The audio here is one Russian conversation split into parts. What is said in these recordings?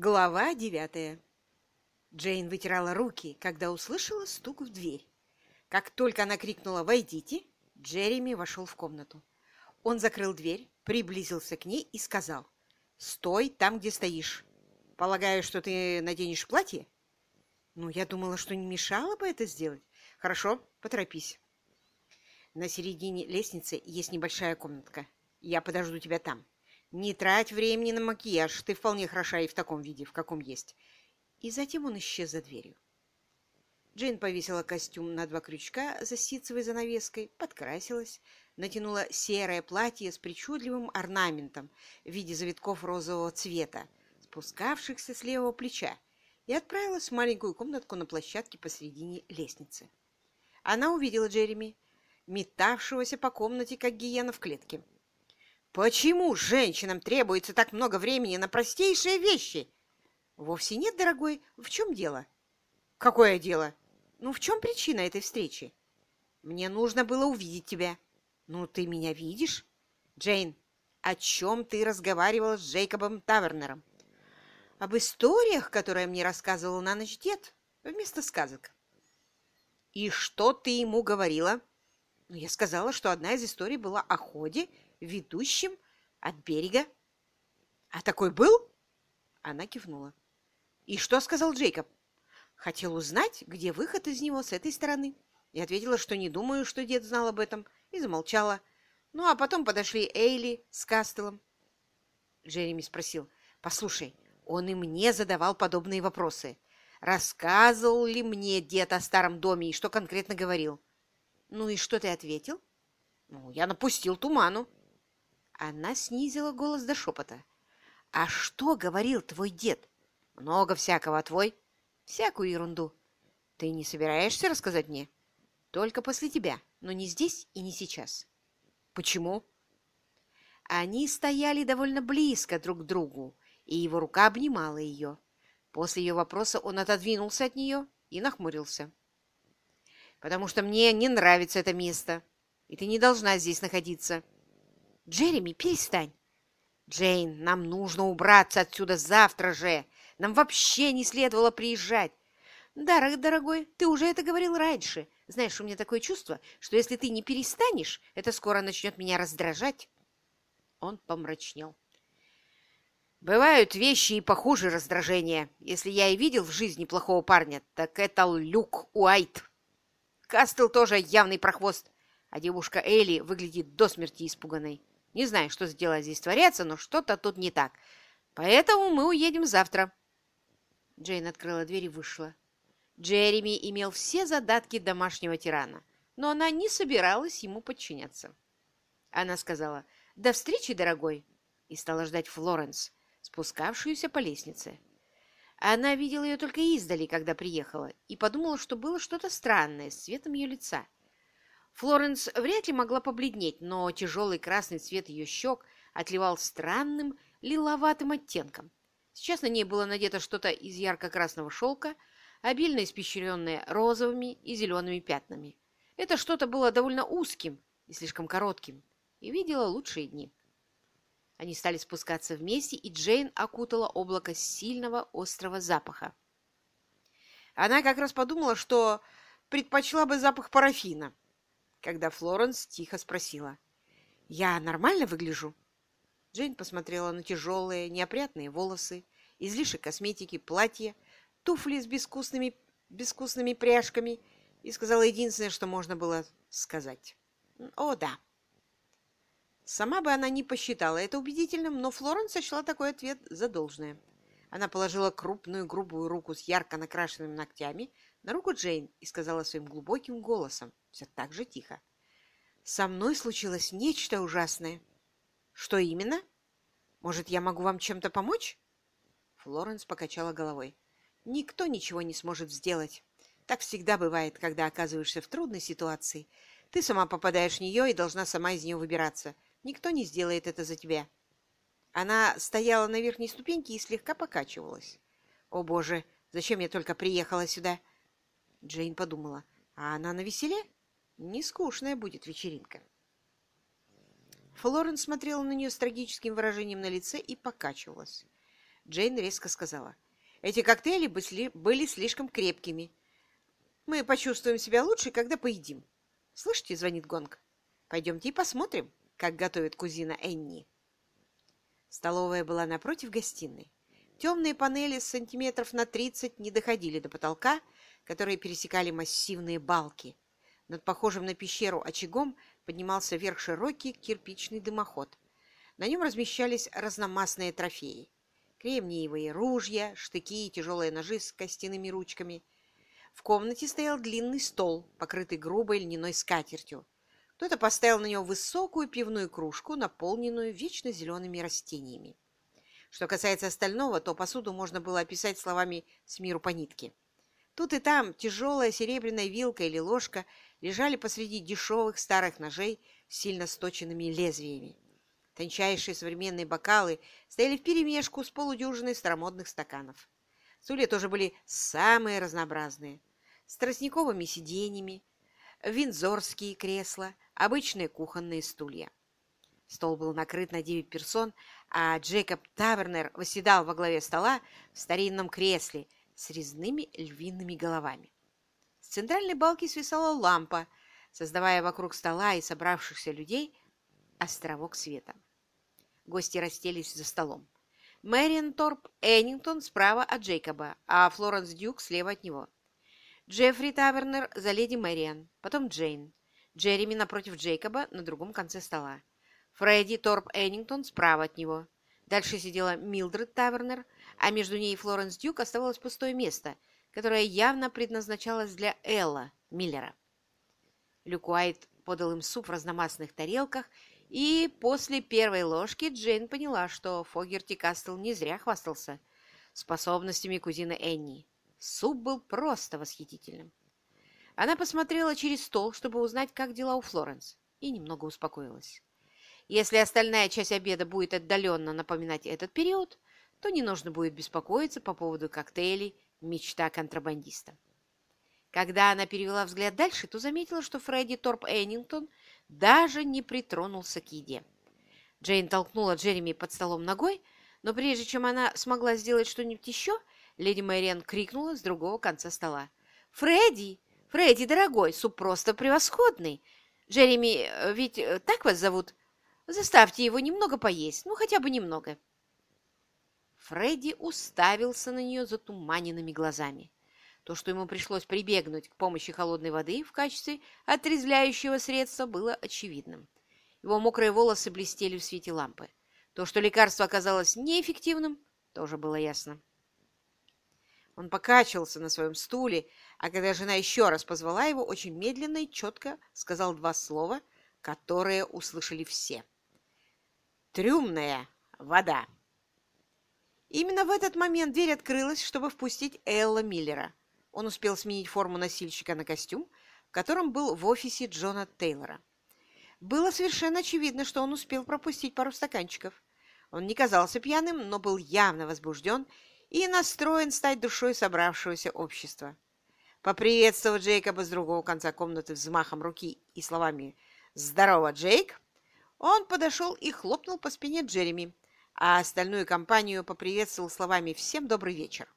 Глава девятая. Джейн вытирала руки, когда услышала стук в дверь. Как только она крикнула «Войдите!», Джереми вошел в комнату. Он закрыл дверь, приблизился к ней и сказал «Стой там, где стоишь. Полагаю, что ты наденешь платье?» «Ну, я думала, что не мешало бы это сделать. Хорошо, поторопись. На середине лестницы есть небольшая комнатка. Я подожду тебя там. Не трать времени на макияж, ты вполне хороша и в таком виде, в каком есть. И затем он исчез за дверью. Джейн повесила костюм на два крючка за ситцевой занавеской, подкрасилась, натянула серое платье с причудливым орнаментом в виде завитков розового цвета, спускавшихся с левого плеча, и отправилась в маленькую комнатку на площадке посредине лестницы. Она увидела Джереми, метавшегося по комнате, как гиена в клетке. Почему женщинам требуется так много времени на простейшие вещи? Вовсе нет, дорогой. В чем дело? Какое дело? Ну, в чем причина этой встречи? Мне нужно было увидеть тебя. Ну, ты меня видишь? Джейн, о чем ты разговаривала с Джейкобом Тавернером? Об историях, которые мне рассказывал на ночь дед, вместо сказок. И что ты ему говорила? Ну, я сказала, что одна из историй была о ходе ведущим от берега. А такой был? Она кивнула. И что сказал Джейкоб? Хотел узнать, где выход из него с этой стороны. И ответила, что не думаю, что дед знал об этом, и замолчала. Ну, а потом подошли Эйли с Кастелом. Джереми спросил, послушай, он и мне задавал подобные вопросы. Рассказывал ли мне дед о старом доме и что конкретно говорил? Ну и что ты ответил? Ну, я напустил туману. Она снизила голос до шепота. «А что говорил твой дед?» «Много всякого, а твой?» «Всякую ерунду. Ты не собираешься рассказать мне?» «Только после тебя, но не здесь и не сейчас». «Почему?» Они стояли довольно близко друг к другу, и его рука обнимала ее. После ее вопроса он отодвинулся от нее и нахмурился. «Потому что мне не нравится это место, и ты не должна здесь находиться». Джереми, перестань. Джейн, нам нужно убраться отсюда завтра же. Нам вообще не следовало приезжать. Да, дорогой, ты уже это говорил раньше. Знаешь, у меня такое чувство, что если ты не перестанешь, это скоро начнет меня раздражать. Он помрачнел. Бывают вещи и похуже раздражения. Если я и видел в жизни плохого парня, так это Люк Уайт. Кастел тоже явный прохвост, а девушка Элли выглядит до смерти испуганной. Не знаю, что сделать здесь творится, но что-то тут не так. Поэтому мы уедем завтра. Джейн открыла дверь и вышла. Джереми имел все задатки домашнего тирана, но она не собиралась ему подчиняться. Она сказала «До встречи, дорогой!» и стала ждать Флоренс, спускавшуюся по лестнице. Она видела ее только издали, когда приехала, и подумала, что было что-то странное с цветом ее лица. Флоренс вряд ли могла побледнеть, но тяжелый красный цвет ее щек отливал странным лиловатым оттенком. Сейчас на ней было надето что-то из ярко-красного шелка, обильно испещренное розовыми и зелеными пятнами. Это что-то было довольно узким и слишком коротким, и видела лучшие дни. Они стали спускаться вместе, и Джейн окутала облако сильного острого запаха. Она как раз подумала, что предпочла бы запах парафина, когда Флоренс тихо спросила. «Я нормально выгляжу?» Джейн посмотрела на тяжелые, неопрятные волосы, излишек косметики, платье, туфли с безвкусными, безвкусными пряжками и сказала единственное, что можно было сказать. «О, да». Сама бы она не посчитала это убедительным, но Флоренс сочла такой ответ за должное. Она положила крупную грубую руку с ярко накрашенными ногтями на руку Джейн и сказала своим глубоким голосом, все так же тихо. «Со мной случилось нечто ужасное». «Что именно? Может, я могу вам чем-то помочь?» Флоренс покачала головой. «Никто ничего не сможет сделать. Так всегда бывает, когда оказываешься в трудной ситуации. Ты сама попадаешь в нее и должна сама из нее выбираться. Никто не сделает это за тебя». Она стояла на верхней ступеньке и слегка покачивалась. «О, Боже, зачем я только приехала сюда?» Джейн подумала, а она на веселе? Не скучная будет вечеринка. Флоренс смотрела на нее с трагическим выражением на лице и покачивалась. Джейн резко сказала. «Эти коктейли были слишком крепкими. Мы почувствуем себя лучше, когда поедим. Слышите, звонит гонг. Пойдемте и посмотрим, как готовит кузина Энни». Столовая была напротив гостиной. Темные панели сантиметров на 30 не доходили до потолка, которые пересекали массивные балки. Над похожим на пещеру очагом поднимался вверх широкий кирпичный дымоход. На нем размещались разномастные трофеи. Кремниевые ружья, штыки и тяжелые ножи с костяными ручками. В комнате стоял длинный стол, покрытый грубой льняной скатертью. Кто-то поставил на него высокую пивную кружку, наполненную вечно зелеными растениями. Что касается остального, то посуду можно было описать словами «с миру по нитке». Тут и там тяжелая серебряная вилка или ложка лежали посреди дешевых старых ножей с сильно сточенными лезвиями. Тончайшие современные бокалы стояли вперемешку с полудюжиной старомодных стаканов. Стулья тоже были самые разнообразные. С тростниковыми сиденьями, виндзорские кресла, обычные кухонные стулья. Стол был накрыт на девять персон, а Джейкоб Тавернер восседал во главе стола в старинном кресле с резными львиными головами. С центральной балки свисала лампа, создавая вокруг стола и собравшихся людей островок света. Гости расселись за столом. Мэриан Торп Эннингтон справа от Джейкоба, а Флоренс Дюк слева от него. Джеффри Тавернер за леди Мэриан, потом Джейн. Джереми напротив Джейкоба на другом конце стола. Фредди Торп Эннингтон справа от него. Дальше сидела Милдред Тавернер, а между ней и Флоренс Дюк оставалось пустое место, которое явно предназначалось для Элла Миллера. Люк Уайт подал им суп в разномастных тарелках, и после первой ложки Джейн поняла, что Фогерти Кастл не зря хвастался способностями кузины Энни. Суп был просто восхитительным. Она посмотрела через стол, чтобы узнать, как дела у Флоренс, и немного успокоилась. Если остальная часть обеда будет отдаленно напоминать этот период, то не нужно будет беспокоиться по поводу коктейлей «Мечта контрабандиста». Когда она перевела взгляд дальше, то заметила, что Фредди Торп Эннингтон даже не притронулся к еде. Джейн толкнула Джереми под столом ногой, но прежде чем она смогла сделать что-нибудь еще, леди Мэриан крикнула с другого конца стола. «Фредди! Фредди, дорогой, суп просто превосходный! Джереми, э, ведь э, так вас зовут? Заставьте его немного поесть, ну хотя бы немного. Фредди уставился на нее затуманенными глазами. То, что ему пришлось прибегнуть к помощи холодной воды в качестве отрезвляющего средства, было очевидным. Его мокрые волосы блестели в свете лампы. То, что лекарство оказалось неэффективным, тоже было ясно. Он покачивался на своем стуле, а когда жена еще раз позвала его, очень медленно и четко сказал два слова, которые услышали все трюмная вода. Именно в этот момент дверь открылась, чтобы впустить Элла Миллера. Он успел сменить форму носильщика на костюм, в котором был в офисе Джона Тейлора. Было совершенно очевидно, что он успел пропустить пару стаканчиков. Он не казался пьяным, но был явно возбужден и настроен стать душой собравшегося общества. Поприветствовав Джейкоба с другого конца комнаты взмахом руки и словами «Здорово, Джейк!», он подошел и хлопнул по спине Джереми, а остальную компанию поприветствовал словами «Всем добрый вечер».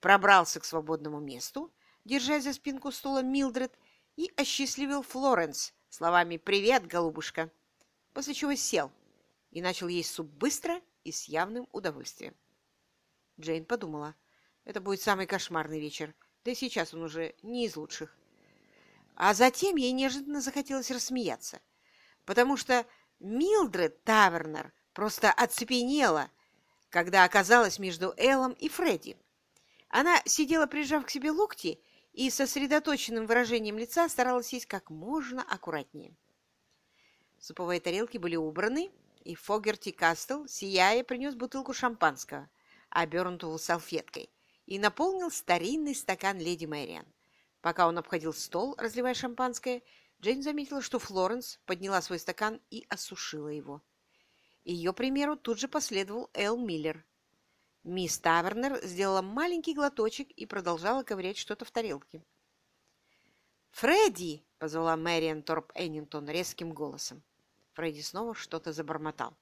Пробрался к свободному месту, держась за спинку стула Милдред, и осчастливил Флоренс словами «Привет, голубушка», после чего сел и начал есть суп быстро и с явным удовольствием. Джейн подумала, это будет самый кошмарный вечер, да и сейчас он уже не из лучших. А затем ей неожиданно захотелось рассмеяться, потому что Милдред Тавернер просто оцепенела, когда оказалась между Эллом и Фредди. Она сидела, прижав к себе локти, и сосредоточенным выражением лица старалась есть как можно аккуратнее. Суповые тарелки были убраны, и Фогерти Кастл, сияя, принес бутылку шампанского, обернутого салфеткой, и наполнил старинный стакан леди Мэриан. Пока он обходил стол, разливая шампанское, Джейн заметила, что Флоренс подняла свой стакан и осушила его. Ее примеру тут же последовал Эл Миллер. Мисс Тавернер сделала маленький глоточек и продолжала ковырять что-то в тарелке. «Фредди!» — позвала Мэриан Торп Эннинтон резким голосом. Фредди снова что-то забормотал.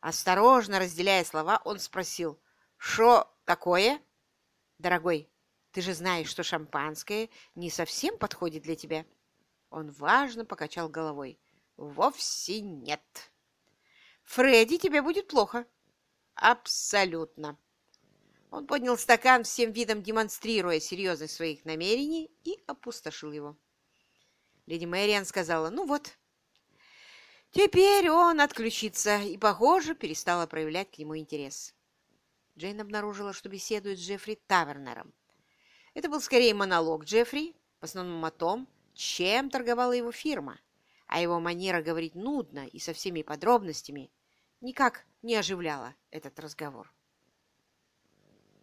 Осторожно разделяя слова, он спросил, Что такое? Дорогой, ты же знаешь, что шампанское не совсем подходит для тебя. Он важно покачал головой. Вовсе нет. Фредди, тебе будет плохо. Абсолютно. Он поднял стакан, всем видом демонстрируя серьезность своих намерений, и опустошил его. Леди Мэриан сказала, ну вот, теперь он отключится, и, похоже, перестала проявлять к нему интерес. Джейн обнаружила, что беседует с Джеффри Тавернером. Это был скорее монолог Джеффри, в основном о том, чем торговала его фирма, а его манера говорить нудно и со всеми подробностями никак не оживляла этот разговор.